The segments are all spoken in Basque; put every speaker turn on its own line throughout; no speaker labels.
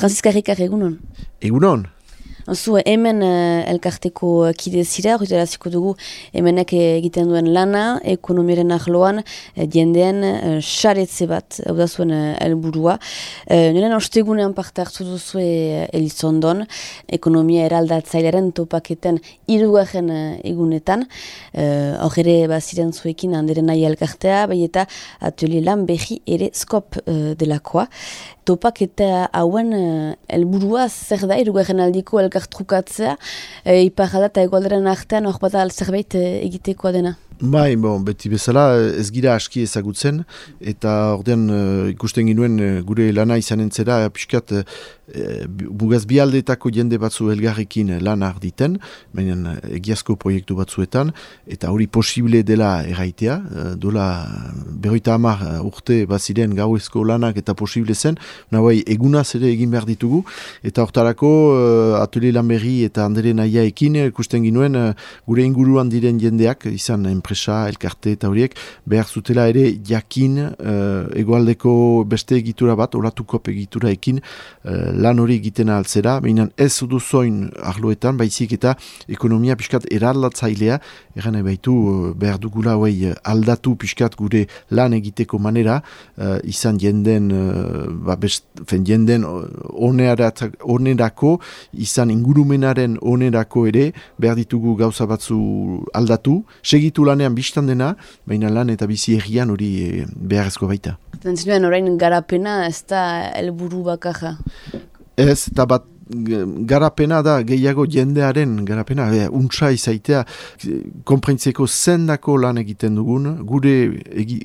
Francisca Ricard, egunon.
Egunon.
Zu hemen uh, elkarteko kide zira, horretaraziko dugu hemenek egiten duen lana, ekonomiaren ahloan, uh, jendean uh, xaretze bat, hau da zuen uh, elburua. Uh, Neren ostegunean parte hartu duzu uh, Elizondon, ekonomia eraldatzailaren topaketen irugarren uh, egunetan. Uh, ere baziren zuekin handeren nahi elkartea, bai eta atelier lan behi ere skop uh, delakoa. Topaketa hauen uh, elburua zer da irugarren aldiko elkartea trukatzea, e, iparra da eta egualderen artean hor bat zerbait e, egitekoa dena.
Bai, bon, beti bezala ez gira aski ezagutzen, eta ordean uh, ikusten ginuen uh, gure lana izan entzera, piskat uh, bugaz bialdetako jende batzu elgarrekin lan arditen, baina egiazko proiektu batzuetan, eta hori posible dela erraitea, uh, dola berroita hamar urte baziren gauezko lanak eta posible zen, nahi egunaz ere egin behar ditugu, eta hortarako uh, atelier lan berri eta handere nahiaekin ikusten ginuen uh, gure inguruan diren jendeak, izan enpresa, elkarte eta horiek, behar zutela ere jakin uh, egoaldeko beste egitura bat, olatukop egitura ekin, uh, lan hori egiten altzera, behinan ez duzoin arloetan, baizik eta ekonomia piskat eraldatzailea, eran baitu uh, behar dugula hoi aldatu piskat gure lan egiteko manera, uh, izan jenden, uh, ba best, fen jenden onerako, izan ingurumenaren onerako ere, behar ditugu gauza batzu aldatu, segitu lan lanean biztan dena, baina lan eta bizi egian hori e, beharrezko baita.
Zentzioen orain garapena ez da helburu bakarra?
Ez, eta bat garapena da gehiago jendearen garapena, e, untsa izaitea. Konprentzeko zendako lan egiten dugun, gure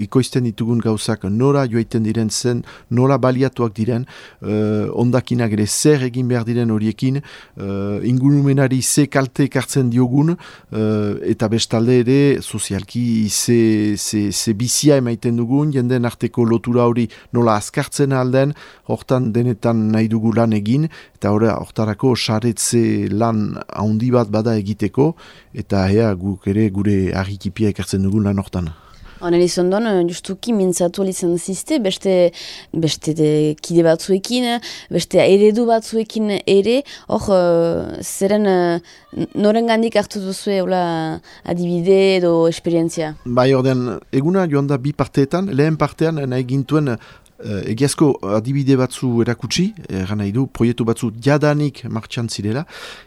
ikoizten ditugun gauzak nora joaiten diren zen, nora baliatuak diren, uh, ondakinak ere zer egin behar diren horiekin, uh, ingurumenari ze kalte ekartzen diogun, uh, eta bestalde ere sozialki ze, ze, ze bizia emaiten dugun, jenden arteko lotura hori nola azkartzen alden, hortan denetan nahi dugu lan egin, eta hortarako saretze lan handi bat bada egiteko, eta ea guk ere gure argikipia ekartzen dugun lan hortan.
Hone lizondon, justuki mintzatu lizen ziste, beste, beste de kide batzuekin, beste eredu batzuekin ere, hor, uh, zeren uh, noren gandik hartu duzu eula adibide edo esperientzia?
Bai, ordean, eguna joan da bi parteetan, lehen partean nahi gintuen egiazko adibide batzu erakutsi, eran nahi du, proiektu batzu jadanik martxan zirela,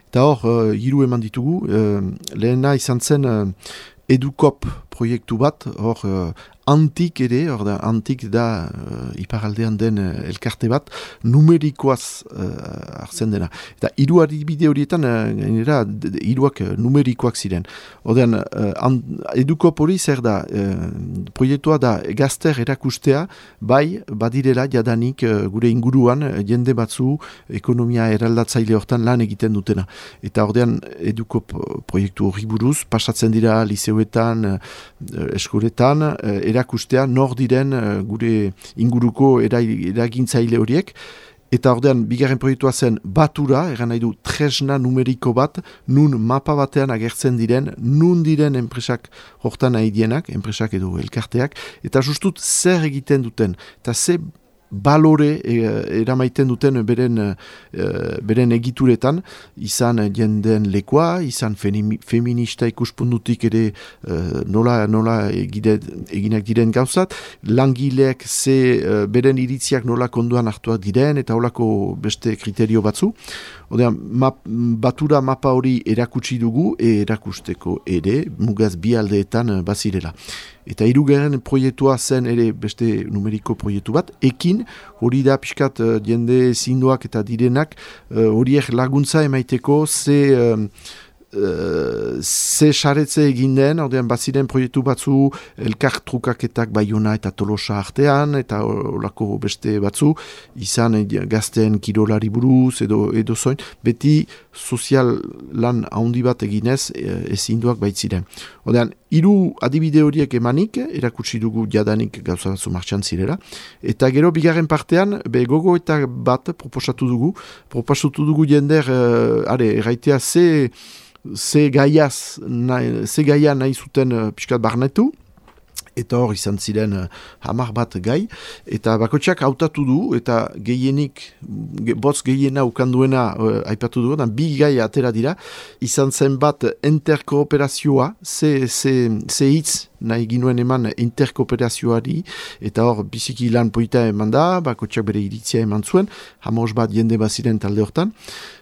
eta hor, uh, hiru eman ditugu, uh, lehena izan zen edukop proiektu bat, hor, antik ere, hor da, antik da uh, iparaldean den uh, elkarte bat, numerikoaz uh, arzen dena. Eta hiru adibide horietan, uh, hiruak uh, numerikoak ziren. Odean, uh, poli zer da, uh, proiektua da gazter erakustea, bai, badirela jadanik uh, gure inguruan, jende batzu, ekonomia eraldatzaile hortan lan egiten dutena. Eta ordean, eduko proiektu horri buruz, pasatzen dira liseuetan, uh, eskoretan, uh, erakustea nor diren uh, gure inguruko eragintzaile horiek. Eta ordean, bigarren proiektua zen batura, eran nahi du tresna numeriko bat, nun mapa batean agertzen diren, nun diren enpresak hortan nahi dienak, enpresak edo elkarteak, eta justut zer egiten duten, eta ze balore e, eramaiten duten beren, e, beren egituretan, izan jenden lekoa, izan feminista ikuspundutik ere nola, nola egide, eginak diren gauzat, langileak ze beren iritziak nola konduan hartuak diren, eta holako beste kriterio batzu. Odean, map, batura mapa hori erakutsi dugu, e erakusteko ere, mugaz bi aldeetan bazirela. Eta irugaren proiektua zen ere beste numeriko proiektu bat, ekin hori da pixkat uh, jende zinduak eta direnak uh, horiek laguntza emaiteko ze... Uh, ze saretze egin den, ordean baziren proiektu batzu elkar trukaketak baiona eta tolosa artean, eta olako beste batzu, izan gazten kirolari buruz edo, edo zoin, beti sozial lan handi bat eginez ezin duak baitziren. Ordean, hiru adibide horiek emanik, erakutsi dugu jadanik gauza batzu martxan zirela, eta gero bigarren partean, be gogo eta bat proposatu dugu, proposatu dugu jender, uh, are, erraitea ze, ze gaiaz, nahi, ze gaia nahi zuten uh, piskat barnetu, eta hor izan ziren uh, hamar bat gai, eta bakotxak hautatu du, eta gehienik, ge, botz gehiena ukanduena uh, aipatu du, bi gai atera dira, izan zen bat interkooperazioa, ze, ze, ze hitz nahi ginuen eman interkooperazioari, eta hor biziki lan poita eman da, bakotxak bere iritzia eman zuen, hamos bat jende baziren talde hortan,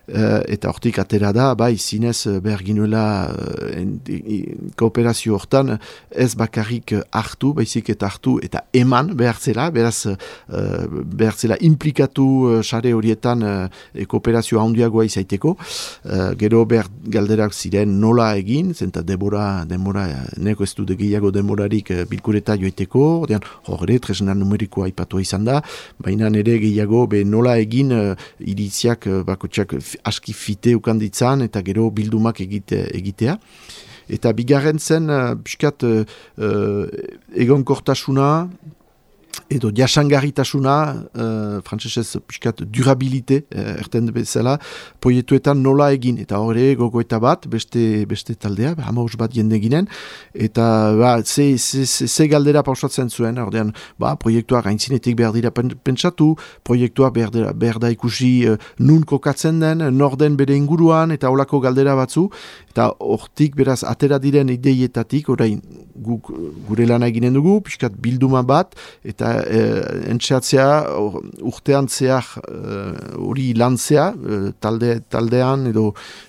Uh, eta hortik atera da, bai, zinez eh, behar ginuela uh, kooperazio hortan ez bakarrik hartu, baizik eta hartu eta eman behar zela, beraz uh, behar zela implikatu sare horietan uh, kooperazio handiagoa izaiteko, gero behar galderak ziren nola egin, zenta demora, demora, neko ez du gehiago demorarik uh, bilkureta joiteko, ordean horre, tresna numerikoa ipatu izan da, baina nire gehiago be nola egin uh, iritziak uh, bakotxak aski fite ukanditzan eta gero bildumak egite, egitea. Eta bigarren zen, uh, biskat, uh, egon kortasuna, edo jasangarritasuna, uh, frantzesez piskat durabilite, uh, erten bezala, proietuetan nola egin, eta horre gogo eta bat, beste, beste taldea, hamaus bat jende ginen, eta ba, ze, ze, ze, ze galdera pausatzen zuen, ordean, ba, proiektuak gaintzinetik behar dira pentsatu, proiektuak behar, dira, behar da ikusi uh, nun kokatzen den, norden bere inguruan, eta holako galdera batzu, eta hortik beraz atera diren ideietatik, orain guk gure lana eginen dugu, piskat bilduma bat, eta e, entxeatzea urtean zehar e, hori e, lantzea, e, talde, taldean edo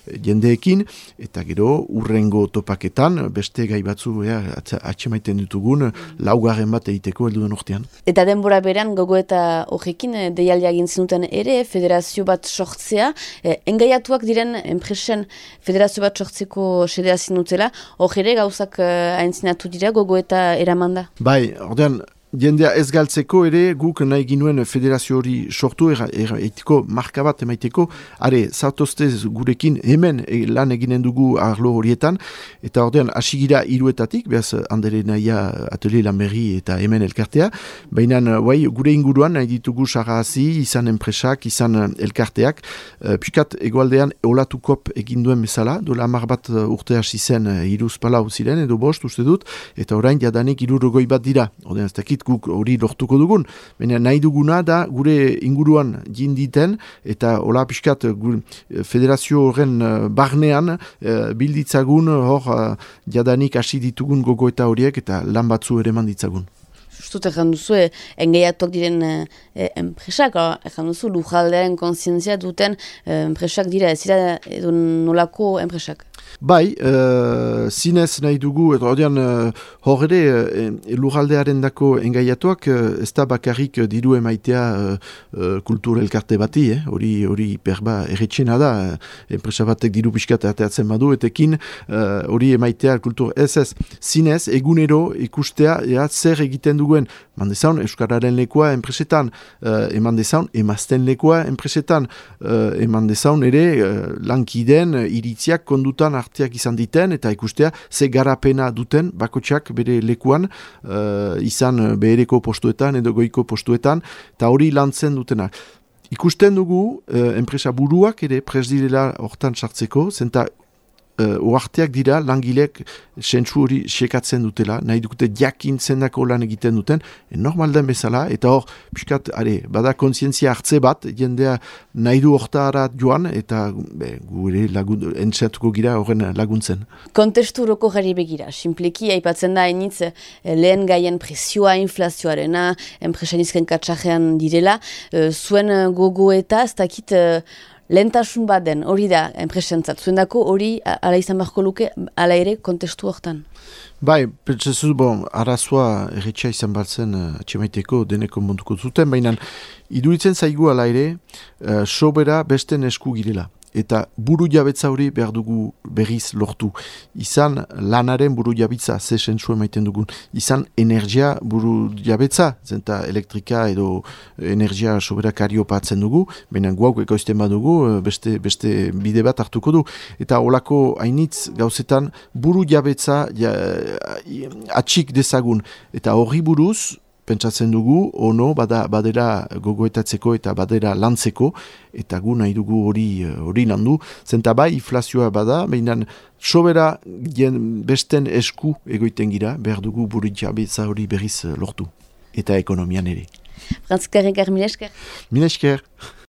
jendeekin, eta gero urrengo topaketan, beste gai batzu ja, atxe maiten ditugun, laugarren bat egiteko heldu den urtean.
Eta denbora beran gogo eta horrekin, deialdia zinuten ere, federazio bat sortzea, e, engaiatuak diren enpresen federazio bat sortzea hartzeko sedea zinutela, hor ere gauzak uh, aintzinatu dira gogo eta eramanda?
Bai, ordean, Jendea ez galtzeko ere guk nahi ginuen federazio hori sortu etiko marka bat emaiteko. Are zautostez gurekin hemen e, lan eginen dugu arlo horietan. Eta ordean asigira iruetatik behaz handere nahia atelier lan eta hemen elkartea. Baina bai, gure inguruan nahi ditugu sarrazi izan enpresak, izan elkarteak. Uh, piskat egualdean olatukop eginduen bezala dola amar bat urte hasi zen iruz palau ziren edo bost uste dut. Eta orain jadanik irurogoi bat dira. Ordean ez dakit guk hori lortuko dugun. Baina nahi duguna da gure inguruan jinditen eta hola piskat federazio horren uh, barnean uh, bilditzagun hor jadanik hasi ditugun gogo eta horiek eta lan batzu ere manditzagun.
Justut egan duzu, eh, engeiatuak diren eh, enpresak, egan duzu, lujaldearen konsientzia duten eh, enpresak dira, ez dira edo nolako enpresak?
Bai, uh, zinez nahi dugu, eta ordean uh, hor ere uh, lurraldearen dako engaiatuak uh, ez da bakarrik diru emaitea uh, uh, kultur elkarte bati, hori eh? hori perba erretxena da, enpresa batek diru piskat ateatzen badu, etekin hori emaitea kultur ez ez. Zinez, egunero ikustea, ea zer egiten duguen, eman dezaun, Euskararen lekoa enpresetan, uh, eman dezaun, emazten lekoa enpresetan, uh, eman dezaun ere lankiden iritziak kondutan arteak izan diten eta ikustea ze garapena duten bakotsak bere lekuan uh, izan behereko postuetan edo goiko postuetan eta hori lantzen dutenak. Ikusten dugu, uh, enpresa buruak ere presdirela hortan sartzeko, zenta uh, dira langilek sentsu hori sekatzen dutela, nahi dukute jakin zendako lan egiten duten, e, normal den bezala, eta hor, piskat, are, bada konsientzia hartze bat, jendea nahi du hortara joan, eta be, gure lagun, entzeatuko gira horren laguntzen.
Kontestu roko gari begira, simpleki, aipatzen da hainitz, eh, lehen gaien presioa, inflazioarena, enpresanizken katsajean direla, zuen gogo eta, ez dakit, lehentasun bat den, hori da, enpresentzat, zuen dako hori ala izan beharko luke, ala ere kontestu hortan.
Bai, pentsatzen bon, arazoa erretxa izan batzen uh, atxemaiteko deneko montuko zuten, baina iduritzen zaigu ala ere, uh, sobera beste esku girela eta buru jabetza hori behar dugu berriz lortu. Izan lanaren buru jabitza, ze sentsu emaiten dugun. Izan energia buru jabetza, zenta elektrika edo energia sobera kario patzen dugu, baina guauk ekoizten badugu, eh, beste, beste bide bat hartuko du. Eta olako hainitz gauzetan buru jabetza ja, atxik dezagun. Eta horri buruz, pentsatzen dugu, ono, bada, badera gogoetatzeko eta badera lantzeko, eta gu nahi dugu hori hori landu. Zenta bai, inflazioa bada, behinan, sobera besten esku egoiten gira, behar dugu buritza hori berriz lortu. Eta ekonomian ere.
Frantzkarrik, minesker?
Minesker.